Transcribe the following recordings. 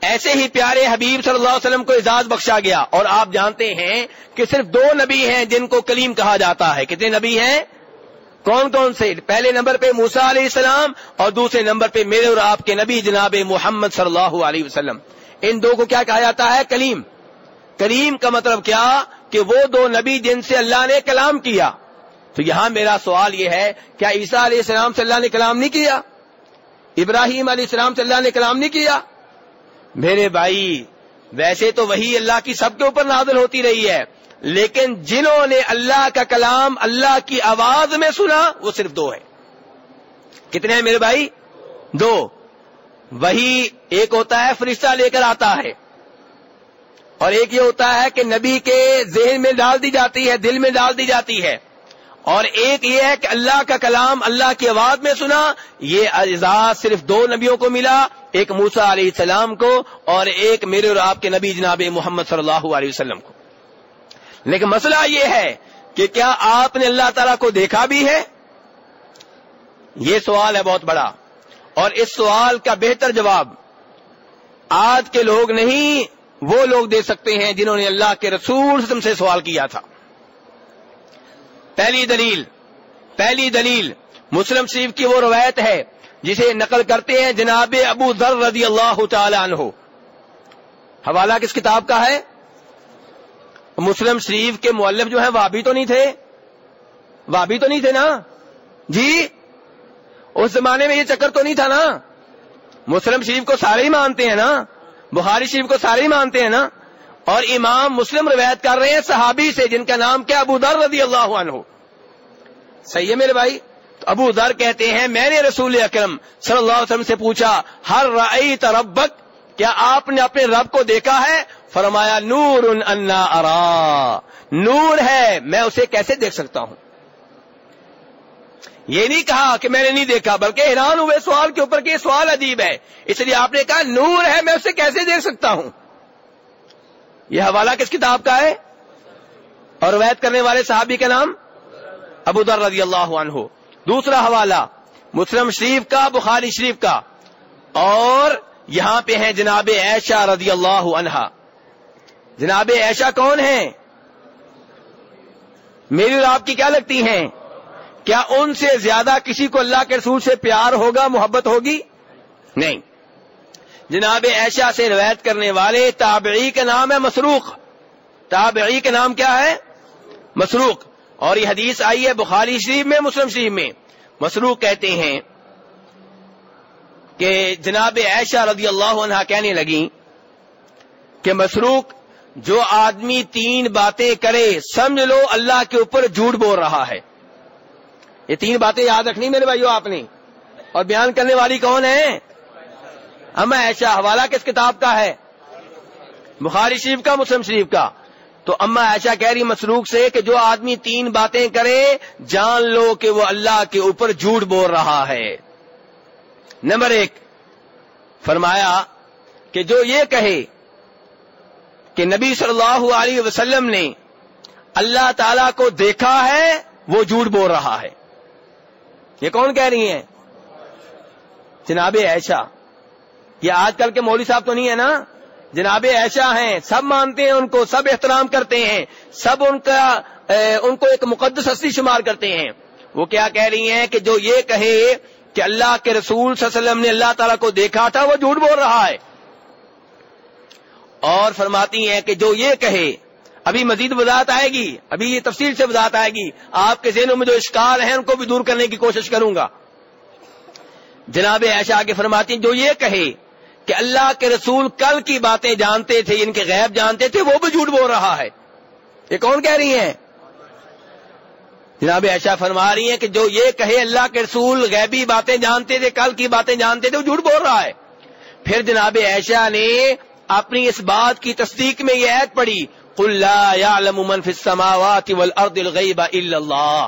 ایسے ہی پیارے حبیب صلی اللہ علیہ وسلم کو اعزاز بخشا گیا اور آپ جانتے ہیں کہ صرف دو نبی ہیں جن کو کلیم کہا جاتا ہے۔ کتنے نبی ہیں؟ کون کون سے؟ پہلے نمبر پہ موسا علیہ السلام اور دوسرے نمبر پہ میرے اور آپ کے نبی جناب محمد صلی اللہ علیہ وسلم۔ ان دو کو کیا کہا جاتا ہے؟ کلیم۔ کلیم کا مطلب کیا؟ کہ وہ دو نبی جن سے اللہ نے کلام کیا۔ تو یہاں میرا سوال یہ ہے، کیا عیسیٰ علیہ السلام سے اللہ نے کلام نہیں کیا؟ ابراہیم علیہ السلام سے اللہ نے کلام نہیں کیا؟ میرے بھائی، ویسے تو وہی اللہ کی سب کے اوپر نازل ہوتی رہی ہے، لیکن جنہوں نے اللہ کا کلام اللہ کی آواز میں سنا، وہ صرف دو ہے کتنے ہیں میرے بھائی؟ دو۔ وہی ایک ہوتا ہے، فرشتہ لے کر آتا ہے۔ اور ایک یہ ہوتا ہے کہ نبی کے ذہن میں ڈال دی جاتی ہے، دل میں ڈال دی جاتی ہے۔ اور ایک یہ ہے کہ اللہ کا کلام اللہ کی آواز میں سنا، یہ اعزاز صرف دو نبیوں کو ملا، ایک موسا علیہ السلام کو اور ایک میرے اور آپ کے نبی جناب محمد صلی اللہ علیہ وسلم کو۔ لیکن مسئلہ یہ ہے کہ کیا آپ نے اللہ تعالی کو دیکھا بھی ہے؟ یہ سوال ہے بہت بڑا۔ اور اس سوال کا بہتر جواب آج کے لوگ نہیں، وہ لوگ دے سکتے ہیں جنہوں نے اللہ کے رسول سے سوال کیا تھا۔ پہلی دلیل پہلی دلیل مسلم شریف کی وہ روایت ہے، جسے نقل کرتے ہیں جناب ابو ذر رضی اللہ تعالی عنہ۔ حوالہ کس کتاب کا ہے؟ مسلم شریف کے مولف جو ہیں وہ تو نہیں تھے؟ وہ تو نہیں تھے نا؟ جی اس زمانے میں یہ چکر تو نہیں تھا نا؟ مسلم شریف کو سارے ہی مانتے ہیں نا؟ بخاری شریف کو سارے ہی مانتے ہیں نا؟ اور امام مسلم روایت کر رہے ہیں صحابی سے، جن کا نام کیا؟ ابو در رضی اللہ عنہ۔ صحیح ہے میرے بھائی؟ تو ابو در کہتے ہیں، میں نے رسول اکرم صلی اللہ علیہ وسلم سے پوچھا، ہر رئی تربک کیا آپ نے اپنے رب کو دیکھا ہے؟ فرمایا، نور ان انا ارا۔ نور ہے، میں اسے کیسے دیکھ سکتا ہوں؟ یہ نہیں کہا کہ میں نے نہیں دیکھا، بلکہ حیران ہوئے سوال کے اوپر کہ یہ سوال عجیب ہے۔ اس لیے آپ نے کہا، نور ہے، میں اسے کیسے دیکھ سکتا ہوں؟ یہ حوالہ کس کتاب کا ہے اور روایت کرنے والے صحابی کا نام؟ ابو در رضی اللہ عنہ۔ دوسرا حوالہ، مسلم شریف کا، بخاری شریف کا۔ اور یہاں پہ ہیں جناب ایشا رضی اللہ عنہا۔ جناب ایشا کون ہیں؟ میری اور آپ کی کیا لگتی ہیں؟ کیا ان سے زیادہ کسی کو اللہ کے رسول سے پیار ہوگا، محبت ہوگی؟ نہیں۔ جناب ایشا سے روایت کرنے والے تابعی کا نام ہے مسروق۔ تابعی کا نام کیا ہے؟ مسروق۔ اور یہ حدیث آئی ہے بخاری شریف میں، مسلم شریف میں۔ مسروق کہتے ہیں کہ جناب ایشا رضی اللہ عنہ کہنے لگی کہ مسروق، جو آدمی تین باتیں کرے، سمجھ لو اللہ کے اوپر جھوٹ بول رہا ہے۔ یہ تین باتیں یاد رکھنی میرے بھائیو آپ نے۔ اور بیان کرنے والی کون ہے؟ ہم ایشا حوالہ کس کتاب کا ہے؟ بخاری شریف کا، مسلم شریف کا۔ تو اما ایشا کہہ رہی مسروخ سے کہ جو آدمی تین باتیں کرے، جان لو کہ وہ اللہ کے اوپر جھوٹ بول رہا ہے۔ نمبر ایک، فرمایا کہ جو یہ کہے کہ نبی صلی اللہ علیہ وسلم نے اللہ تعالی کو دیکھا ہے، وہ جھوٹ بول رہا ہے۔ یہ کون کہہ رہی ہیں؟ جناب ایشا یہ آج کل کے مولوی صاحب تو نہیں ہے نا؟ جناب ایشا ہیں، سب مانتے ہیں ان کو، سب احترام کرتے ہیں، سب ان کا ان کو ایک مقدس ہستی شمار کرتے ہیں۔ وہ کیا کہہ رہی ہیں کہ جو یہ کہے کہ اللہ کے رسول صلی اللہ علیہ وسلم نے اللہ تعالیٰ کو دیکھا تھا، وہ جھوٹ بول رہا ہے۔ اور فرماتی ہیں کہ جو یہ کہے، ابھی مزید وضاحت آئے گی، ابھی یہ تفصیل سے وضاحت آئے گی۔ آپ کے ذہنوں میں جو اشکال ہیں، ان کو بھی دور کرنے کی کوشش کروں گا۔ جناب ایشا آگے فرماتی ہیں، جو یہ کہے کہ اللہ کے رسول کل کی باتیں جانتے تھے، ان کے غیب جانتے تھے، وہ بھی جھوٹ بول رہا ہے۔ یہ کون کہہ رہی ہیں؟ جناب ایشا فرما رہی ہیں کہ جو یہ کہے اللہ کے رسول غیبی باتیں جانتے تھے، کل کی باتیں جانتے تھے وہ جھوٹ بول رہا ہے۔ پھر جناب ایشا نے اپنی اس بات کی تصدیق میں یہ عید پڑی من فی السماوات والارض الغیب الا اللہ،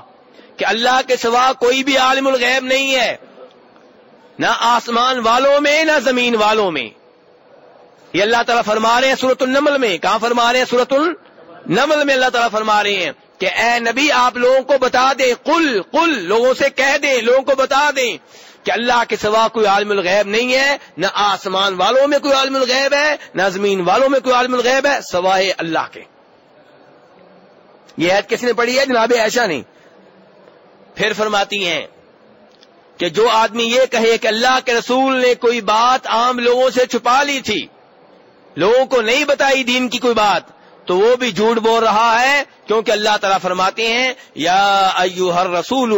کہ اللہ کے سوا کوئی بھی عالم الغیب نہیں ہے۔ نہ آسمان والوں میں، نہ زمین والوں میں۔ یہ اللہ تعالیٰ فرما رہے ہیں سورت النمل میں۔ کہاں فرما رہے ہیں سورت النمل میں اللہ تعالیٰ فرما رہے ہیں کہ اے نبی، آپ لوگوں کو بتا دیں۔ قل قل، لوگوں سے کہہ دیں، لوگوں کو بتا دیں کہ اللہ کے سوا کوئی عالم الغیب نہیں ہے۔ نہ آسمان والوں میں کوئی عالم الغیب ہے، نہ زمین والوں میں کوئی عالم الغیب ہے، سوائے اللہ کے۔ یہ عید کس نے پڑھی ہے؟ جناب ایشا نہیں پھر فرماتی ہیں کہ جو آدمی یہ کہے کہ اللہ کے رسول نے کوئی بات عام لوگوں سے چھپا لی تھی، لوگوں کو نہیں بتائی دین کی کوئی بات، تو وہ بھی جھوٹ بول رہا ہے، کیونکہ اللہ تعالیٰ فرماتے ہیں، یا ایو ہر رسول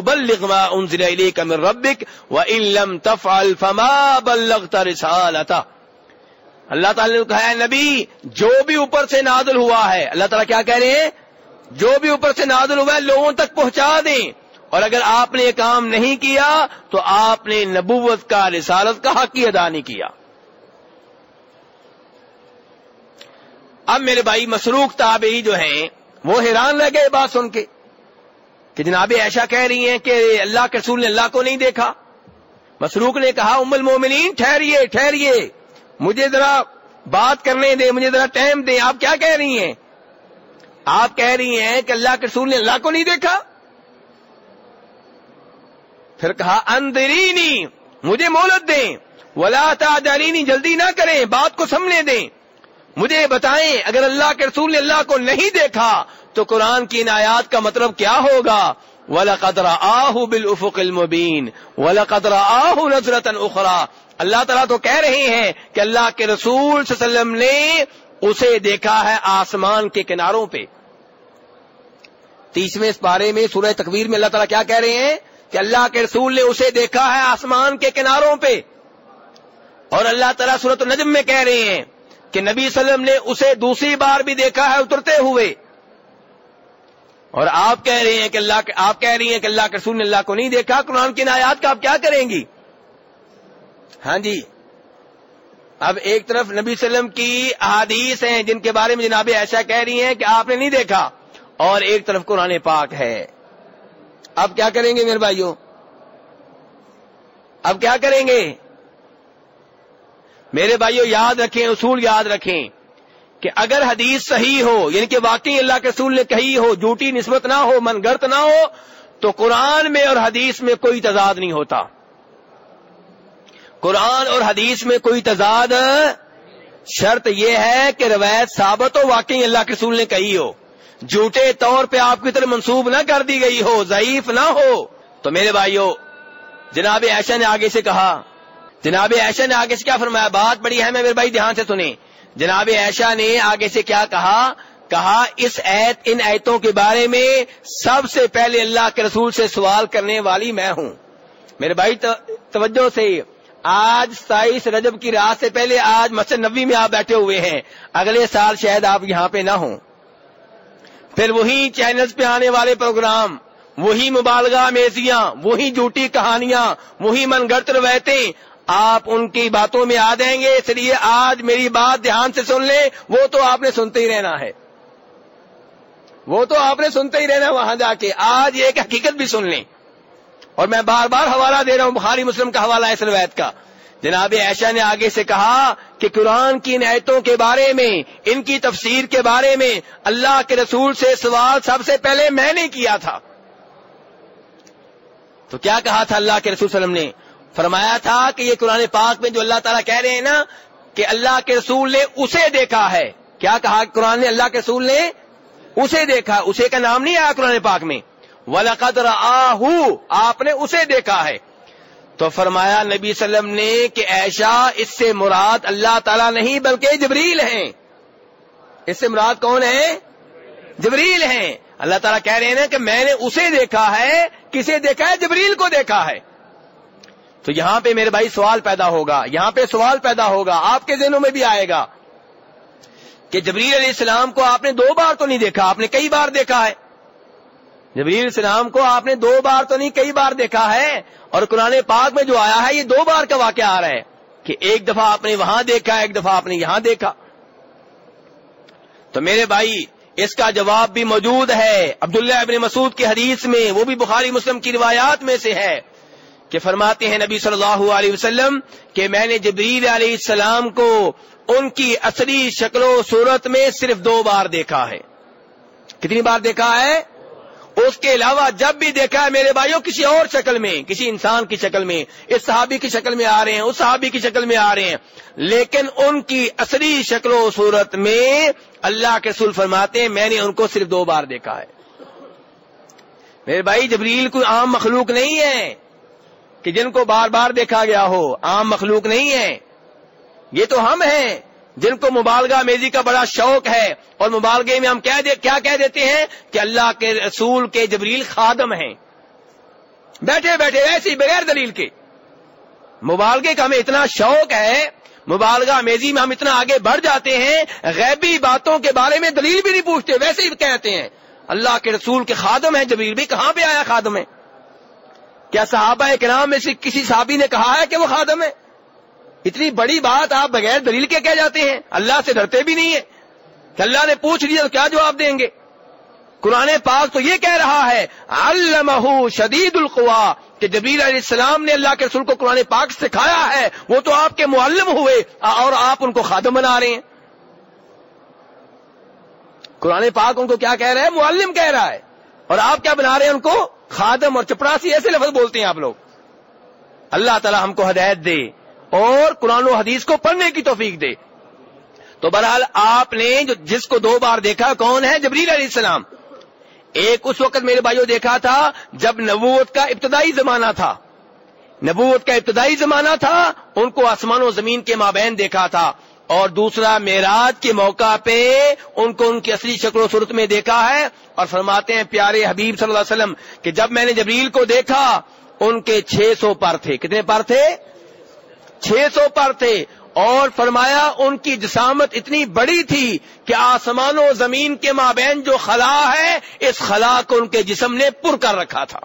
ربک و علم تفعل فما بلغت رسالتا اللہ تعالیٰ نے کہا ہے، نبی، جو بھی اوپر سے نادل ہوا ہے، اللہ تعالیٰ کیا کہہ رہے ہیں؟ جو بھی اوپر سے نادل ہوا ہے، لوگوں تک پہنچا دیں۔ اور اگر آپ نے یہ کام نہیں کیا تو آپ نے نبوت کا رسالت کا حق ہی ادا نہیں کیا۔ اب میرے بھائی مسروخ تابعی جو ہیں، وہ حیران رہ گئے بات سن کے کہ جناب ایشا کہہ رہی ہیں کہ اللہ کے رسول نے اللہ کو نہیں دیکھا۔ مسروخ نے کہا، ام المومنین، ٹھہریے ٹھہریے۔ مجھے ذرا بات کرنے دیں، مجھے ذرا ٹائم دیں۔ آپ کیا کہہ رہی ہیں؟ آپ کہہ رہی ہیں کہ اللہ کے رسول نے اللہ کو نہیں دیکھا۔ پھر کہا، اندرینی، مجھے مولت دیں۔ ولا تعدلینی، جلدی نہ کریں، بات کو سمجھنے دیں۔ مجھے بتائیں، اگر اللہ کے رسول نے اللہ کو نہیں دیکھا، تو قرآن کی آیات کا مطلب کیا ہوگا؟ ولا قطر آہ بال افق المبین ولا قطر آہ نظرت اخرا اللہ تعالیٰ تو کہہ رہے ہیں کہ اللہ کے رسول صلی اللہ علیہ وسلم نے اسے دیکھا ہے آسمان کے کناروں پہ۔ تیسویں اس بارے میں سورہ تکبیر میں اللہ تعالیٰ کیا کہہ رہے ہیں؟ کہ اللہ کے رسول نے اسے دیکھا ہے آسمان کے کناروں پہ۔ اور اللہ تعالیٰ سورت النجم میں کہہ رہے ہیں کہ نبی صلی اللہ علیہ وسلم نے اسے دوسری بار بھی دیکھا ہے اترتے ہوئے۔ اور آپ کہہ رہے ہیں کہ اللہ آپ کہہ رہی ہیں کہ اللہ کے رسول نے اللہ کو نہیں دیکھا، قرآن کی نایات کا آپ کیا کریں گی؟ ہاں جی۔ اب ایک طرف نبی صلی اللہ علیہ وسلم کی احادیث ہیں جن کے بارے میں جناب ایسا کہہ رہی ہیں کہ آپ نے نہیں دیکھا، اور ایک طرف قرآن پاک ہے۔ اب کیا کریں گے میرے بھائیوں؟ اب کیا کریں گے؟ میرے بھائیوں، یاد رکھیں، اصول یاد رکھیں کہ اگر حدیث صحیح ہو یعنی کہ واقعی اللہ کے رسول نے کہی ہو، جھوٹی نسبت نہ ہو من گرت نہ ہو، تو قرآن میں اور حدیث میں کوئی تضاد نہیں ہوتا۔ قرآن اور حدیث میں کوئی تضاد شرط یہ ہے کہ روایت ثابت ہو، واقعی اللہ کے رسول نے کہی ہو۔ جھوٹے طور پہ آپ کی طرف منسوب نہ کر دی گئی ہو، ضعیف نہ ہو۔ تو میرے بھائیوں جناب ایشا نے آگے سے کہا، جناب ایشا نے آگے سے کیا فرمایا؟ بات بڑی ہے میں میرے بھائی، دھیان سے سنیں۔ جناب ایشا نے آگے سے کیا کہا؟ کہا، اس ایت، ان ایتوں کے بارے میں سب سے پہلے اللہ کے رسول سے سوال کرنے والی میں ہوں۔ میرے بھائی توجہ سے، آج ستائیس رجب کی رات سے پہلے آج مسجد نبی میں آپ بیٹھے ہوئے ہیں۔ اگلے سال شاید آپ یہاں پہ نہ ہوں۔ پھر وہی چینلز پہ آنے والے پروگرام، وہی مبالغہ میزیاں، وہی جھوٹی کہانیاں، وہی من گرت روایتیں آپ ان کی باتوں میں آ دیں گے۔ اس لیے آج میری بات دھیان سے سن لیں، وہ تو آپ نے سنتے ہی رہنا ہے۔ وہ تو آپ نے سنتے ہی رہنا وہاں جا کے۔ آج ایک حقیقت بھی سن لیں۔ اور میں بار بار حوالہ دے رہا ہوں، بخاری مسلم کا حوالہ ہے اس روایت کا۔ جناب ایشا نے آگے سے کہا کہ قرآن کی نعتوں کے بارے میں، ان کی تفسیر کے بارے میں اللہ کے رسول سے سوال سب سے پہلے میں نے کیا تھا۔ تو کیا کہا تھا اللہ کے رسول صلی اللہ علیہ وسلم نے؟ فرمایا تھا کہ یہ قرآن پاک میں جو اللہ تعالیٰ کہہ رہے ہیں نا کہ اللہ کے رسول نے اسے دیکھا ہے۔ کیا کہا قرآن نے اللہ کے رسول نے؟ اسے دیکھا۔ اسے کا نام نہیں آیا قرآن پاک میں۔ ولاقدر آپ نے اسے دیکھا ہے۔ تو فرمایا نبی صلی اللہ علیہ وسلم نے کہ ایشا اس سے مراد اللہ تعالیٰ نہیں بلکہ جبریل ہیں۔ اس سے مراد کون ہے جبریل ہیں۔ اللہ تعالیٰ کہہ رہے ہیں کہ میں نے اسے دیکھا ہے، کسے دیکھا ہے؟ جبریل کو دیکھا ہے۔ تو یہاں پہ میرے بھائی سوال پیدا ہوگا، یہاں پہ سوال پیدا ہوگا، آپ کے ذہنوں میں بھی آئے گا کہ جبریل علیہ السلام کو آپ نے دو بار تو نہیں دیکھا، آپ نے کئی بار دیکھا ہے۔ جبریل السلام کو آپ نے دو بار تو نہیں، کئی بار دیکھا ہے، اور قرآن پاک میں جو آیا ہے، یہ دو بار کا واقعہ آ رہا ہے کہ ایک دفعہ آپ نے وہاں دیکھا، ایک دفعہ آپ نے یہاں دیکھا۔ تو میرے بھائی، اس کا جواب بھی موجود ہے۔ عبداللہ ابن مسعود کی حدیث میں، وہ بھی بخاری مسلم کی روایات میں سے ہے کہ فرماتے ہیں نبی صلی اللہ علیہ وسلم کہ میں نے جبریل علیہ السلام کو ان کی اصلی شکل و صورت میں صرف دو بار دیکھا ہے۔ کتنی بار دیکھا ہے؟ اس کے علاوہ جب بھی دیکھا ہے میرے بھائیوں کسی اور شکل میں، کسی انسان کی شکل میں، اس صحابی کی شکل میں آ رہے ہیں، اس صحابی کی شکل میں آ رہے ہیں، لیکن ان کی اصلی شکل و صورت میں اللہ کے سل فرماتے ہیں، میں نے ان کو صرف دو بار دیکھا ہے۔ میرے بھائی، جبریل کوئی عام مخلوق نہیں ہے کہ جن کو بار بار دیکھا گیا ہو، عام مخلوق نہیں ہے۔ یہ تو ہم ہیں۔ جن کو مبالغہ میزی کا بڑا شوق ہے اور مبالغے میں ہم کیا کہہ دیتے ہیں کہ اللہ کے رسول کے جبریل خادم ہیں۔ بیٹھے بیٹھے ایسے ہی بغیر دلیل کے۔ مبالغے کا ہمیں اتنا شوق ہے، مبالغہ میزی میں ہم اتنا آگے بڑھ جاتے ہیں، غیبی باتوں کے بارے میں دلیل بھی نہیں پوچھتے، ویسے ہی کہتے ہیں۔ اللہ کے رسول کے خادم ہیں، جبریل بھی کہاں پہ آیا خادم ہے؟ کیا صحابہ کرام میں سے کسی صحابی نے کہا ہے کہ وہ خادم ہے؟ اتنی بڑی بات آپ بغیر دلیل کے کہہ جاتے ہیں، اللہ سے ڈرتے بھی نہیں ہے کہ اللہ نے پوچھ لیا تو کیا جواب دیں گے؟ قرآن پاک تو یہ کہہ رہا ہے علمہ شدید القوا، کہ جبیر علیہ السلام نے اللہ کے رسول کو قرآن پاک سکھایا ہے، وہ تو آپ کے معلم ہوئے، اور آپ ان کو خادم بنا رہے ہیں۔ قرآن پاک ان کو کیا کہہ رہا ہے؟ معلم کہہ رہا ہے۔ اور آپ کیا بنا رہے ہیں ان کو؟ خادم اور چپڑاسی، ایسے لفظ بولتے ہیں آپ لوگ۔ اللہ تعالی ہم کو ہدایت دے۔ اور قرآن و حدیث کو پڑھنے کی توفیق دے۔ تو بہرحال آپ نے جو جس کو دو بار دیکھا کون ہے؟ جبریل علیہ السلام۔ ایک اس وقت میرے بھائیوں دیکھا تھا جب نبوت کا ابتدائی زمانہ تھا۔ نبوت کا ابتدائی زمانہ تھا، ان کو آسمان و زمین کے مابین دیکھا تھا۔ اور دوسرا معراج کے موقع پہ ان کو ان کی اصلی شکل و صورت میں دیکھا ہے اور فرماتے ہیں، پیارے حبیب صلی اللہ علیہ وسلم، کہ جب میں نے جبریل کو دیکھا، ان کے چھ سو پر تھے۔ کتنے پر تھے؟ چھ سو پر تھے اور فرمایا ان کی جسامت اتنی بڑی تھی کہ آسمان و زمین کے مابین جو خلا ہے، اس خلا کو ان کے جسم نے پر کر رکھا تھا۔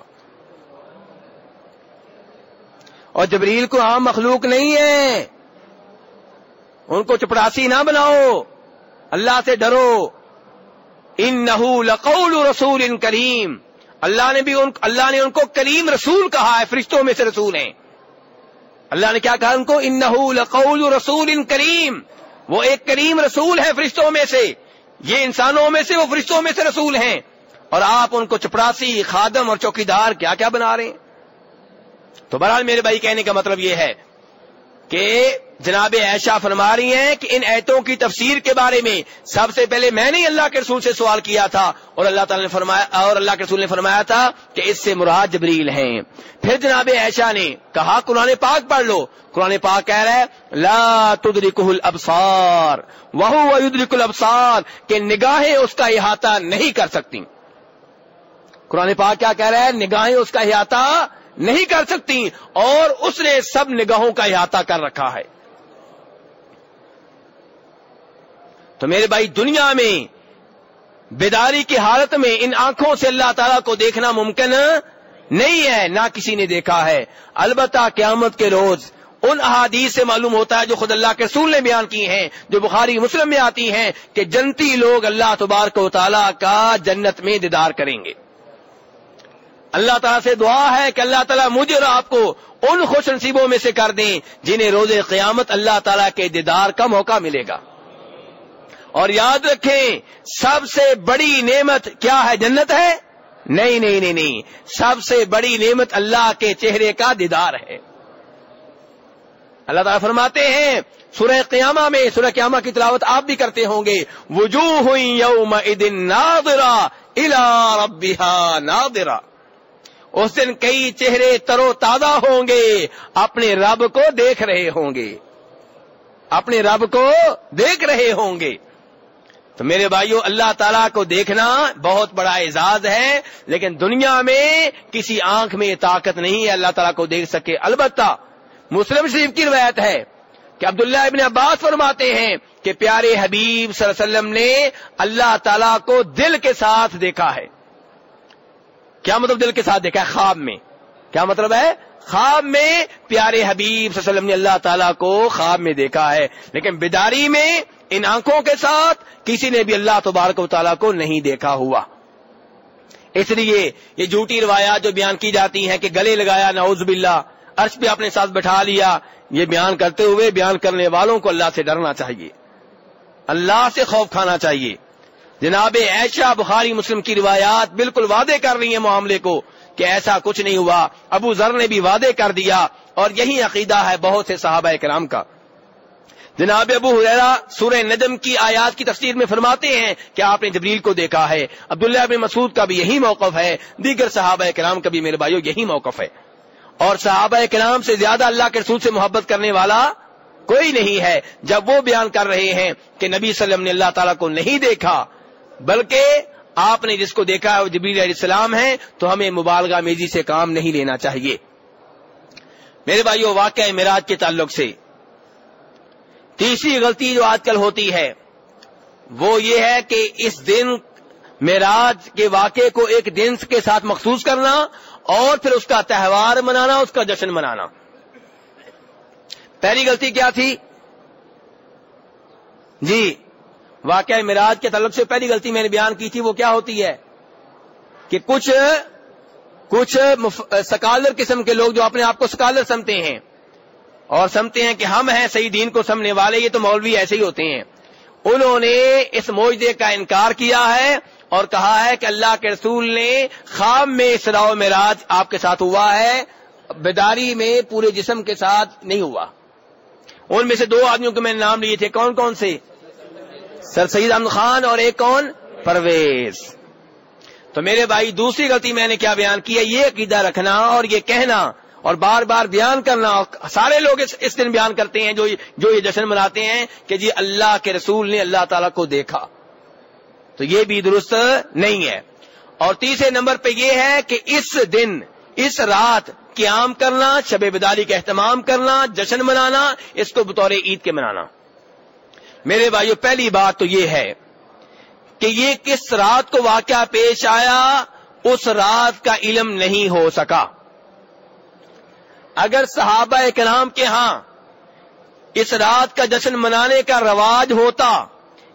اور جبریل کو عام مخلوق نہیں ہے۔ ان کو چپڑاسی نہ بناؤ۔ اللہ سے ڈرو۔ ان نحو لقول رسول ان کریم۔ اللہ نے بھی ان اللہ نے ان کو کریم رسول کہا ہے، فرشتوں میں سے رسول ہیں۔ اللہ نے کیا کہا ان کو؟ ان لقول رسول ان کریم۔ وہ ایک کریم رسول ہے فرشتوں میں سے۔ یہ انسانوں میں سے، وہ فرشتوں میں سے رسول ہیں۔ اور آپ ان کو چپراسی خادم اور چوکیدار کیا کیا بنا رہے ہیں؟ تو بہرحال میرے بھائی کہنے کا مطلب یہ ہے کہ جناب ایشا فرما رہی ہیں کہ ان ایتوں کی تفسیر کے بارے میں سب سے پہلے میں نے اللہ کے رسول سے سوال کیا تھا اور اللہ تعالی نے فرمایا اور اللہ کے رسول نے فرمایا تھا کہ اس سے مراد جبریل ہیں۔ پھر جناب ایشا نے کہا، قرآن پاک پڑھ لو۔ قرآن پاک کہہ رہا ہے، لا تدرکہ الابصار وہو یدرک الابصار، کہ نگاہیں اس کا احاطہ نہیں کر سکتی۔ قرآن پاک کیا کہہ رہا ہے؟ نگاہیں اس کا احاطہ نہیں کر سکتی اور اس نے سب نگاہوں کا احاطہ کر رکھا ہے۔ تو میرے بھائی دنیا میں، بیداری کی حالت میں ان آنکھوں سے اللہ تعالیٰ کو دیکھنا ممکن نہیں ہے، نہ کسی نے دیکھا ہے۔ البتہ قیامت کے روز ان احادیث سے معلوم ہوتا ہے جو خود اللہ کے رسول نے بیان کی ہیں، جو بخاری مسلم میں آتی ہیں کہ جنتی لوگ اللہ تبارک و تعالیٰ کا جنت میں دیدار کریں گے۔ اللہ تعالیٰ سے دعا ہے کہ اللہ تعالیٰ مجھے اور آپ کو ان خوش نصیبوں میں سے کر دیں جنہیں روز قیامت اللہ تعالیٰ کے دیدار کا موقع ملے گا۔ اور یاد رکھیں، سب سے بڑی نعمت کیا ہے؟ جنت ہے؟ نہیں نہیں نہیں نہیں۔ سب سے بڑی نعمت اللہ کے چہرے کا دیدار ہے۔ اللہ تعالیٰ فرماتے ہیں، سورہ قیامہ میں، سورہ قیامہ کی تلاوت آپ بھی کرتے ہوں گے۔ وجوہ یوم نادرا الا ربها نادرا اس دن کئی چہرے ترو تازہ ہوں گے، اپنے رب کو دیکھ رہے ہوں گے۔ اپنے رب کو دیکھ رہے ہوں گے۔ تو میرے بھائیوں اللہ تعالیٰ کو دیکھنا بہت بڑا اعزاز ہے، لیکن دنیا میں کسی آنکھ میں طاقت نہیں ہے، اللہ تعالیٰ کو دیکھ سکے۔ البتہ مسلم شریف کی روایت ہے کہ عبداللہ ابن عباس فرماتے ہیں کہ پیارے حبیب صلی اللہ علیہ وسلم نے اللہ تعالیٰ کو دل کے ساتھ دیکھا ہے۔ کیا مطلب دل کے ساتھ دیکھا ہے؟ خواب میں۔ کیا مطلب ہے؟ خواب میں پیارے حبیب صلی اللہ علیہ وسلم نے اللہ تعالیٰ کو خواب میں دیکھا ہے۔ لیکن بیداری میں ان آنکھوں کے ساتھ کسی نے بھی اللہ تبارک و تعالیٰ کو نہیں دیکھا ہوا۔ اس لیے یہ جھوٹی روایات جو بیان کی جاتی ہیں کہ گلے لگایا، نعوذ باللہ، عرش پہ اپنے ساتھ بٹھا لیا، یہ بیان کرتے ہوئے بیان کرنے والوں کو اللہ سے ڈرنا چاہیے۔ اللہ سے خوف کھانا چاہیے۔ جناب ایشا بخاری مسلم کی روایات بالکل وعدے کر رہی ہیں معاملے کو کہ ایسا کچھ نہیں ہوا۔ ابو ذر نے بھی وعدے کر دیا اور یہی عقیدہ ہے بہت سے صحابہ کرام کا۔ جناب ابو حریرا سورہ نجم کی آیات کی تفسیر میں فرماتے ہیں کہ آپ نے جبریل کو دیکھا ہے، عبداللہ بن مسعود کا بھی یہی موقف ہے، دیگر صحابہ کرام کا بھی میرے بھائیوں یہی موقف ہے۔ اور صحابہ کرام سے زیادہ اللہ کے رسول سے محبت کرنے والا کوئی نہیں ہے۔ جب وہ بیان کر رہے ہیں کہ نبی صلی اللہ علیہ وسلم نے اللہ تعالیٰ کو نہیں دیکھا، بلکہ آپ نے جس کو دیکھا ہے وہ جبریل علیہ السلام ہے تو ہمیں مبالغہ میزی سے کام نہیں لینا چاہیے۔ میرے بھائیو، واقعہ میراج کے تعلق سے تیسری غلطی جو آج کل ہوتی ہے، وہ یہ ہے کہ اس دن میراج کے واقعے کو ایک دن کے ساتھ مخصوص کرنا اور پھر اس کا تہوار منانا، اس کا جشن منانا۔ پہلی غلطی کیا تھی؟ جی واقعہ مراج کے طلب سے پہلی غلطی میں نے بیان کی تھی، وہ کیا ہوتی ہے کہ کچھ کچھ سکالر قسم کے لوگ جو اپنے آپ کو سکالر سمتے ہیں اور سمتے ہیں کہ ہم ہیں صحیح دین کو سمنے والے، یہ تو مولوی ایسے ہی ہوتے ہیں۔ انہوں نے اس معجزے کا انکار کیا ہے اور کہا ہے کہ اللہ کے رسول نے خواب میں اسراء معراج آپ کے ساتھ ہوا ہے، بیداری میں پورے جسم کے ساتھ نہیں ہوا۔ ان میں سے دو آدمیوں کے میں نے نام لیے تھے، کون کون سے؟ سر سید احمد خان اور ایک کون؟ پرویز۔ تو میرے بھائی، دوسری غلطی میں نے کیا بیان کی ہے، یہ عقیدہ رکھنا اور یہ کہنا اور بار بار بیان کرنا، سارے لوگ اس دن بیان کرتے ہیں جو جو یہ جشن مناتے ہیں کہ جی اللہ کے رسول نے اللہ تعالی کو دیکھا۔ تو یہ بھی درست نہیں ہے۔ اور تیسرے نمبر پہ یہ ہے کہ اس دن، اس رات قیام کرنا، شب بداری کا اہتمام کرنا، جشن منانا، اس کو بطور عید کے منانا۔ میرے بھائیو، پہلی بات تو یہ ہے کہ یہ کس رات کو واقعہ پیش آیا، اس رات کا علم نہیں ہو سکا۔ اگر صحابہ کرام کے ہاں اس رات کا جشن منانے کا رواج ہوتا،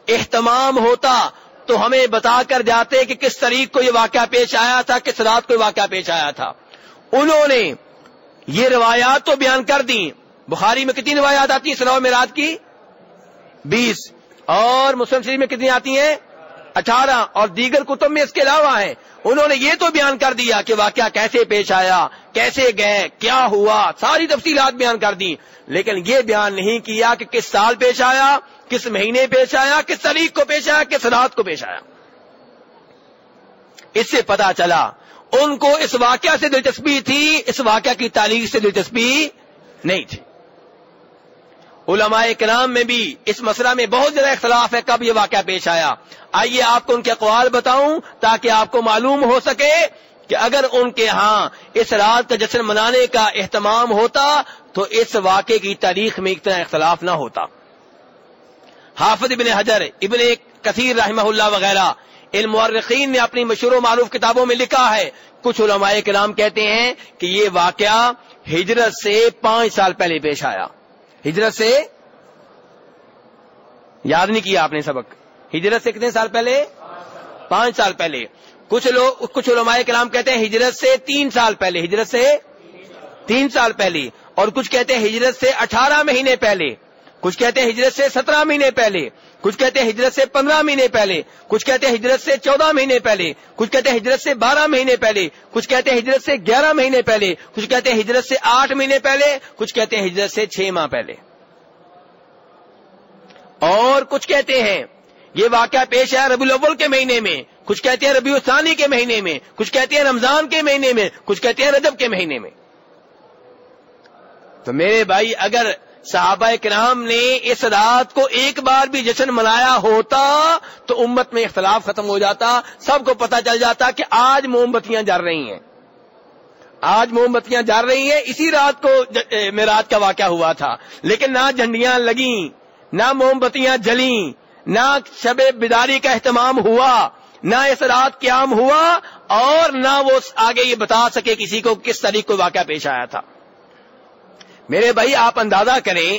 اہتمام ہوتا، تو ہمیں بتا کر جاتے کہ کس طریق کو یہ واقعہ پیش آیا تھا، کس رات کو واقعہ پیش آیا تھا۔ انہوں نے یہ روایات تو بیان کر دی بخاری میں کتنی روایات آتی ہیں؟ سناؤ میں رات کی بیس۔ اور مسلم شریف میں کتنی آتی ہیں؟ اٹھارہ اور دیگر کتب میں اس کے علاوہ ہیں۔ انہوں نے یہ تو بیان کر دیا کہ واقعہ کیسے پیش آیا، کیسے گئے، کیا ہوا، ساری تفصیلات بیان کر دی لیکن یہ بیان نہیں کیا کہ کس سال پیش آیا، کس مہینے پیش آیا، کس تاریخ کو پیش آیا، کس رات کو پیش آیا۔ اس سے پتا چلا، ان کو اس واقعہ سے دلچسپی تھی، اس واقعہ کی تاریخ سے دلچسپی نہیں تھی۔ علماء کرام میں بھی اس مسئلہ میں بہت زیادہ اختلاف ہے کب یہ واقعہ پیش آیا۔ آئیے آپ کو ان کے اقوال بتاؤں تاکہ آپ کو معلوم ہو سکے کہ اگر ان کے ہاں اس رات کا جشن منانے کا اہتمام ہوتا تو اس واقعے کی تاریخ میں اتنا اختلاف نہ ہوتا۔ حافظ ابن حجر، ابن کثیر رحمہ اللہ وغیرہ، ان مورخین نے اپنی مشہور و معروف کتابوں میں لکھا ہے۔ کچھ علماء کرام کہتے ہیں کہ یہ واقعہ ہجرت سے پانچ سال پہلے پیش آیا۔ ہجرت سے یاد نہیں کیا آپ نے سبق ہجرت سے کتنے سال پہلے؟ پانچ سال پہلے۔ کچھ لوگ، کچھ علماء کلام کہتے ہیں ہجرت سے تین سال پہلے، ہجرت سے تین سال پہلے۔ اور کچھ کہتے ہیں ہجرت سے اٹھارہ مہینے پہلے۔ کچھ کہتے ہیں ہجرت سے سترہ مہینے پہلے۔ کچھ کہتے ہیں ہجرت سے پندرہ مہینے پہلے کچھ کہتے ہیں ہجرت سے چودہ مہینے پہلے کچھ کہتے ہیں ہجرت سے بارہ مہینے پہلے کچھ کہتے ہیں ہجرت سے گیارہ مہینے پہلے کچھ کہتے ہیں ہجرت سے آٹھ مہینے پہلے کچھ کہتے ہیں ہجرت سے چھ ماہ پہلے اور کچھ کہتے ہیں یہ واقعہ پیش ہے ربی الاول کے مہینے میں کچھ کہتے ہیں ربیع الثانی کے مہینے میں کچھ کہتے ہیں رمضان کے مہینے میں کچھ کہتے ہیں رجب کے مہینے میں تو میرے بھائی اگر صحابہ کرام نے اس رات کو ایک بار بھی جشن منایا ہوتا تو امت میں اختلاف ختم ہو جاتا، سب کو پتا چل جاتا کہ آج موم بتیاں جل رہی ہیں۔ آج موم بتیاں جل رہی ہیں، اسی رات کو میرات کا واقعہ ہوا تھا۔ لیکن نہ جھنڈیاں لگیں، نہ موم بتیاں جلیں، نہ شب بیداری کا اہتمام ہوا، نہ اس رات قیام ہوا اور نہ وہ آگے یہ بتا سکے کسی کو کس طریق کو واقعہ پیش آیا تھا۔ میرے بھائی، آپ اندازہ کریں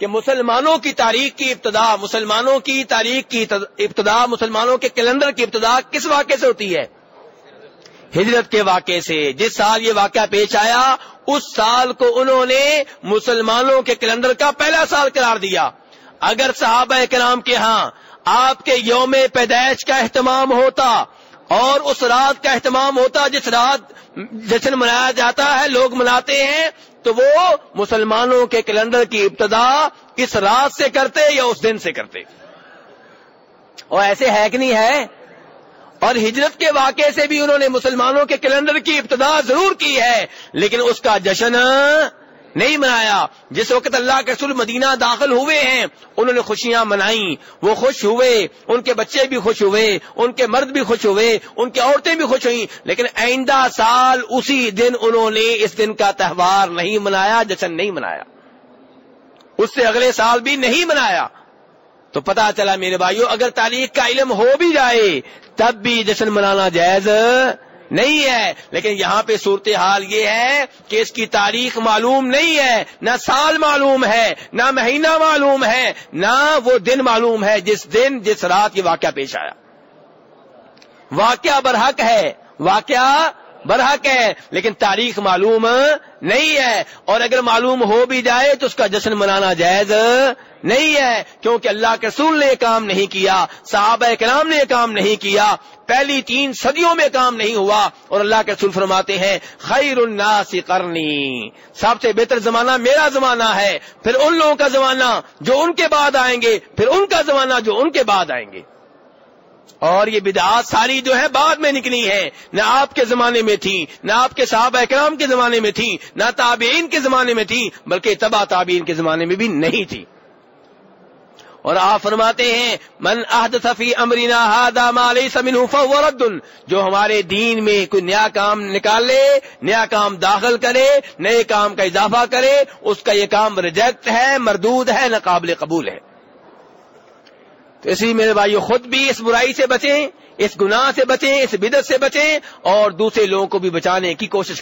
کہ مسلمانوں کی تاریخ کی ابتدا، مسلمانوں کی تاریخ کی ابتدا مسلمانوں کے کیلنڈر کی ابتدا کس واقعے سے ہوتی ہے؟ ہجرت کے واقعے سے۔ جس سال یہ واقعہ پیش آیا، اس سال کو انہوں نے مسلمانوں کے کیلنڈر کا پہلا سال قرار دیا۔ اگر صحابہ کرام کے ہاں آپ کے یوم پیدائش کا اہتمام ہوتا اور اس رات کا اہتمام ہوتا، جس رات جشن منایا جاتا ہے، لوگ مناتے ہیں تو وہ مسلمانوں کے کیلنڈر کی ابتدا اس رات سے کرتے یا اس دن سے کرتے؟ اور ایسے ہے کہ نہیں ہے؟ اور ہجرت کے واقعے سے بھی انہوں نے مسلمانوں کے کیلنڈر کی ابتدا ضرور کی ہے، لیکن اس کا جشن نہیں منایا۔ جس وقت اللہ کے رسول مدینہ داخل ہوئے ہیں، انہوں نے خوشیاں منائی وہ خوش ہوئے، ان کے بچے بھی خوش ہوئے، ان کے مرد بھی خوش ہوئے، ان کی عورتیں بھی خوش ہوئی لیکن آئندہ سال اسی دن انہوں نے اس دن کا تہوار نہیں منایا، جشن نہیں منایا۔ اس سے اگلے سال بھی نہیں منایا۔ تو پتا چلا میرے بھائیوں اگر تاریخ کا علم ہو بھی جائے، تب بھی جشن منانا جائز نہیں ہے۔ لیکن یہاں پہ صورتحال یہ ہے کہ اس کی تاریخ معلوم نہیں ہے، نہ سال معلوم ہے، نہ مہینہ معلوم ہے، نہ وہ دن معلوم ہے، جس دن، جس رات یہ واقعہ پیش آیا۔ واقعہ برحق ہے، واقعہ برحق ہے، لیکن تاریخ معلوم نہیں ہے۔ اور اگر معلوم ہو بھی جائے تو اس کا جشن منانا جائز نہیں ہے، کیونکہ اللہ کے رسول نے کام نہیں کیا، صحابہ کلام نے کام نہیں کیا، پہلی تین صدیوں میں کام نہیں ہوا۔ اور اللہ کے رسول فرماتے ہیں، خیر الناس کرنی سب سے بہتر زمانہ میرا زمانہ ہے، پھر ان لوگوں کا زمانہ جو ان کے بعد آئیں گے، پھر ان کا زمانہ جو ان کے بعد آئیں گے۔ اور یہ بدعات ساری جو ہے بعد میں نکلی ہے نہ آپ کے زمانے میں تھی نہ آپ کے صحابہ اکرام کے زمانے میں تھی نہ تابعین کے زمانے میں تھی بلکہ تبا تابعین کے زمانے میں بھی نہیں تھی اور آپ فرماتے ہیں، من صفی امرینا ہادا مالی سمن رد. جو ہمارے دین میں کوئی نیا کام نکال لے، نیا کام داخل کرے، نئے کام کا اضافہ کرے، اس کا یہ کام ریجیکٹ ہے، مردود ہے نہ قابل قبول ہے۔ تو اس لیے میرے بھائیو، خود بھی اس برائی سے بچیں، اس گناہ سے بچیں، اس بدت سے بچیں اور دوسرے لوگوں کو بھی بچانے کی کوشش کریں۔